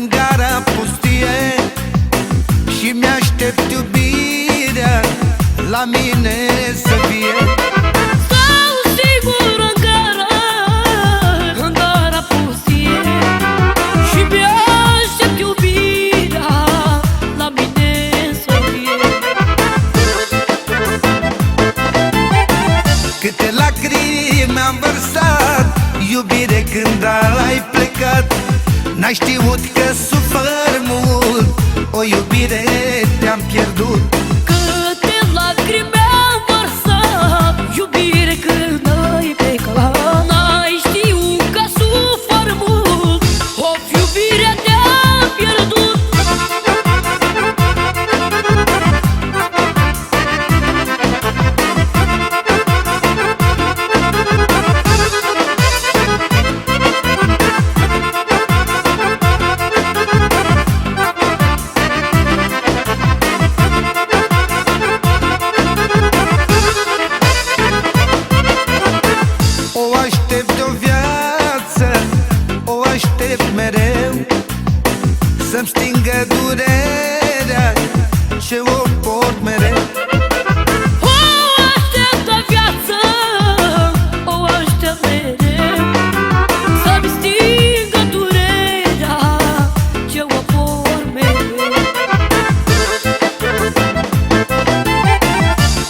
în gara pustie Și mi-aștept iubirea la mine să fie. Câte lacrimi am vărsat Iubire când ai plecat N-ai știut că Ce o port mereu. O aștept o viață O aștept mereu. Să-mi stingă durerea Ce o por mereu.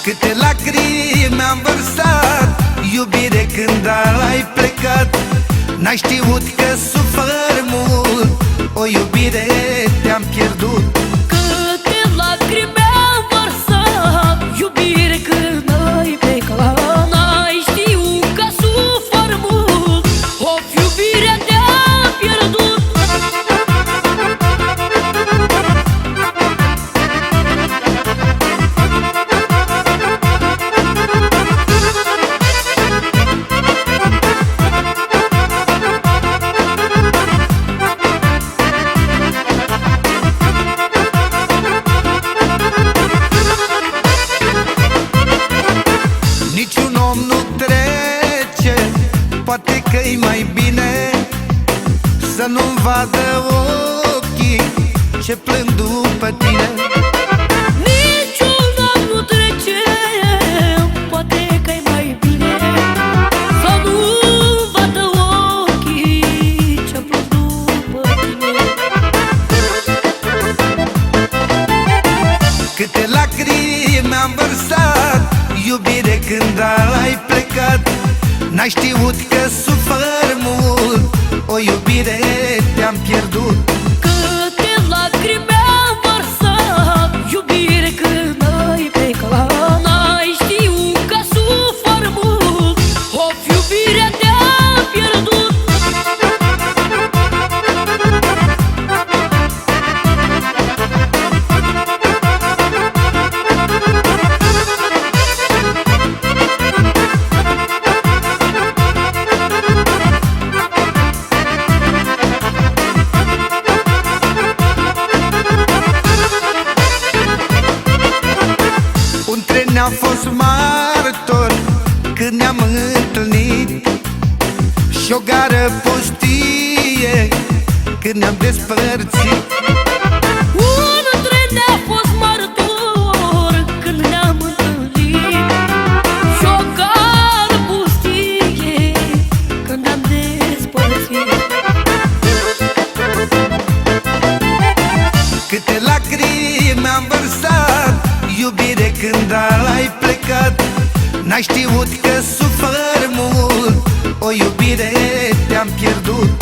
Câte lacrimi am vărsat Iubire când ai plecat. N-ai știut Poate că-i mai bine Să nu-mi vadă ochii Ce plâng după tine. Niciun om nu trece Poate că-i mai bine Să nu vadă ochii Ce plâng după tine. Câte lacrimi am vărsat Iubire când ai plecat N-ai știut că sufăr mult. O iubire te-am pierdut. Câte lacrimi am vărsat Iubire când ai plecat. N-ai știut că sufăr mult. Of, iubirea te-am pierdut a fost martor Când ne-am întâlnit. Și o gară pustie Când ne-am despărțit mi-am vărsat Iubire când ai plecat. N-ai știut că sufăr mult. O iubire te-am pierdut.